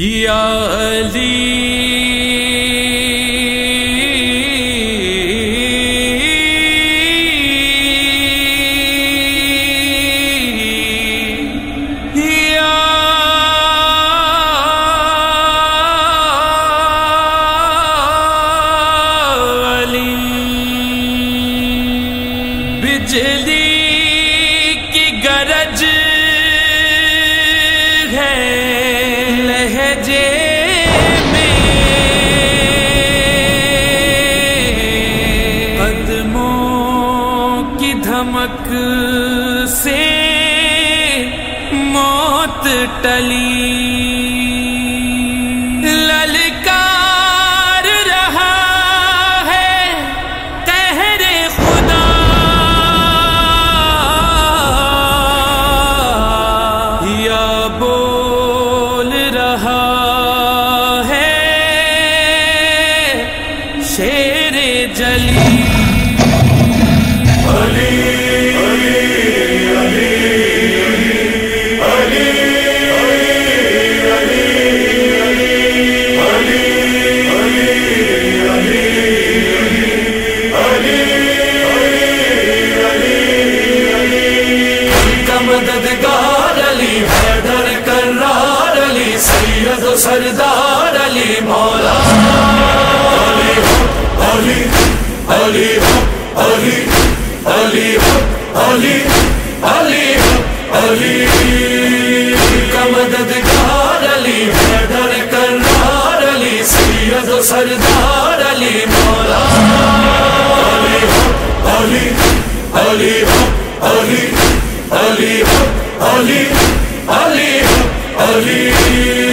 یا علی تلی سردار علی مولا علی علی علی علی علی علی علی کا مددگار علی حیدر کرار علی سید و سردار علی مولا علی علی علی علی علی علی علی علی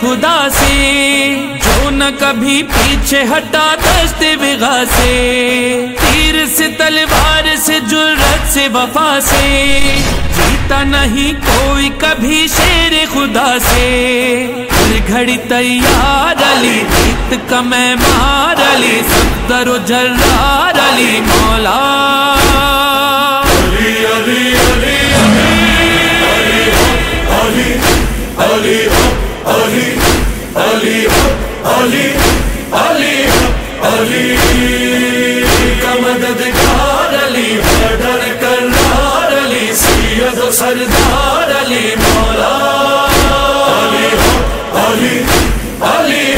خدا سے جو نہ کبھی پیچھے ہٹا دست بغا سے تیر سے تلوار سے جرت سے وفا سے جیتا نہیں کوئی کبھی شیر خدا سے گھڑی تیار علی جیت کا میں مار علی صدر و جرار علی مولا علی علی علی علی علی علی علی علی علی علی کا مددگار علی حیدر کرار علی سید و سردار علی مولا علی علی علی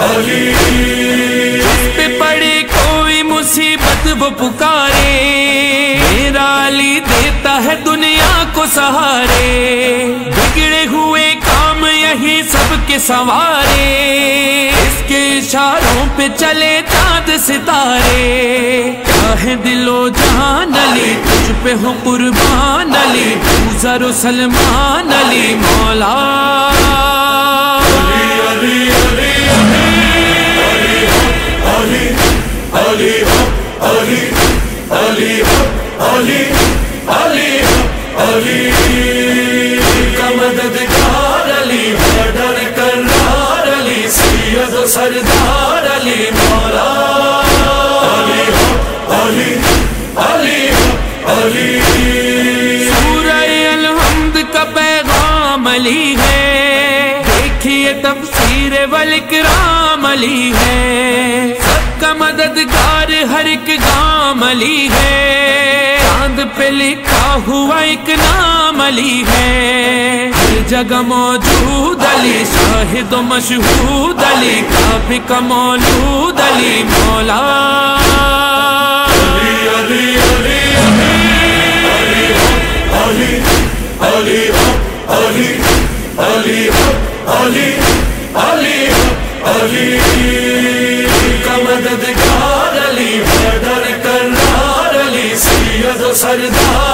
علی پہ پڑے کوئی مصیبت وہ پکارے میرا علی دیتا ہے دنیا کو سہارے سب کے سوارے اس کے اشاروں پہ چلے چاند ستارے کیا ہے دل و جان علی تجھ پہ ہو قربان علی زر و سلمان علی مولا علی علی علی علی علی علی علی علی علی کا مددگار سردار علی مولا. علی علی علی علی. سورہ الحمد کا پیغام علی ہے۔ دیکھیے تفسیر والاکرام علی ہے۔ سب کا مددگار ہر ایک گام علی ہے۔ چاند پہ لکھا ہوا ایک نام علی ہے۔ جگہ موجود علی شاہد و مشہود علی کافی کا مولود علی مولا علی علی علی علی علی علی علی علی علی کا مددگار علی حیدر علی سید و سردار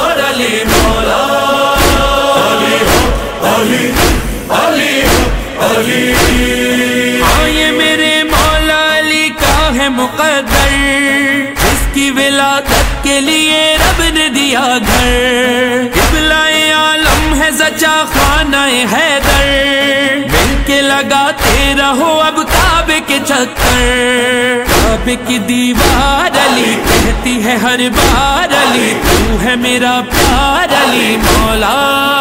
کی ولادت کے لیے رب نے دیا گھر۔ قبلہ عالم ہے زچا خانہ حیدر۔ مل کے لگاتے رہو اب کعبے کے چکر۔ کعبے کی دیوار علی کہتی ہے ہر بار علی، تو ہے میرا پیار علی مولا۔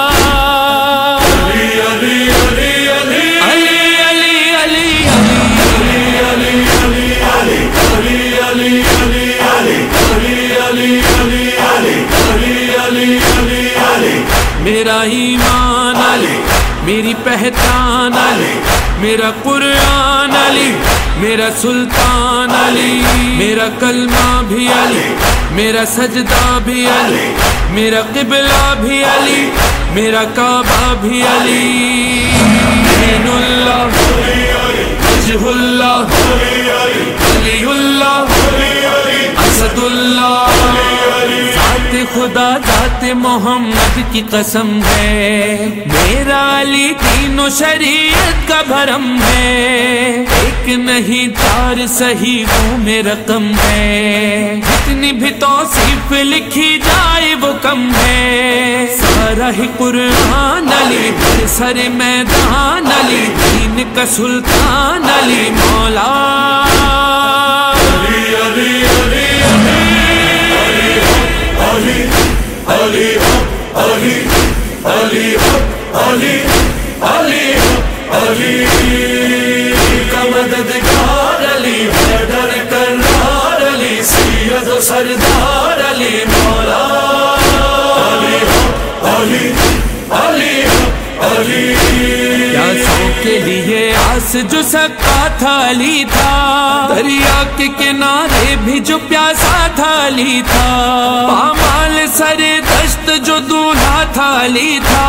میرا ایمان علی، میری پہچان علی، میرا قرآن علی، میرا سلطان علی، میرا کلمہ بھی علی، میرا سجدہ بھی علی، میرا قبلہ بھی علی، میرا کعبہ بھی علی۔ دین اللہ اللہ محمد کی قسم ہے۔ میرا علی دین و شریعت کا بھرم ہے۔ ایک نہیں چار صحیح میں رقم ہے۔ جتنی بھی توصیف لکھی جائے وہ کم ہے۔ سارا ہی قرآن علی سر میدان علی، دین کا سلطان علی، مولا۔ سردار علی مولا. علی علی علی علی. پیاسوں کے لیے آس جو سکا تھا، علی تھا. دریا کے کنارے بھی جو پیاسا تھا، علی تھا. پامال سر دشت جو دور تھا علی تھا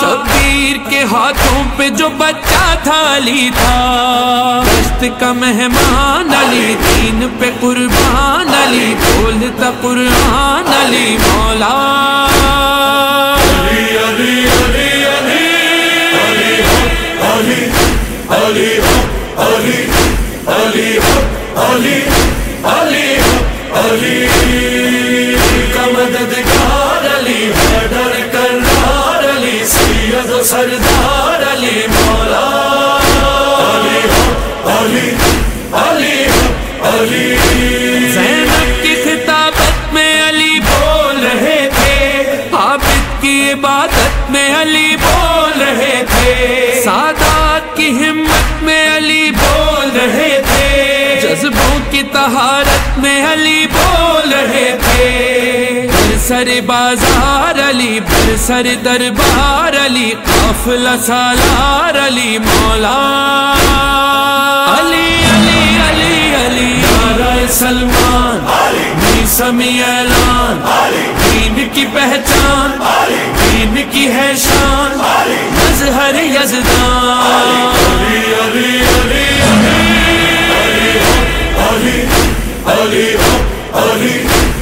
شبیر کے ہاتھوں پہ جو بچہ تھا علی تھا دشت کا مہمان علی دین پہ قربان علی بولتا قرآن علی مولا علی علی علی علی علی علی علی علی علی علی علی سردار علی مولا. علی علی علی علی. زینب کی خطابت میں علی بول رہے تھے، عابد کی عبادت میں علی بول رہے تھے، سادات کی ہمت میں علی بول رہے تھے، جذبوں کی طہارت میں علی بول رہے تھے۔ سر بازار علی بر سر دربار علی، قافلہ سالار علی، مولا۔ علی علی علی علی نعرہ سلمان۔ سمی اعلان۔ دین کی پہچان۔ دین کی ہے شان۔ مظہر یزدان۔ علی علی علی علی علی علی علی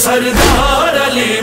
سردار علی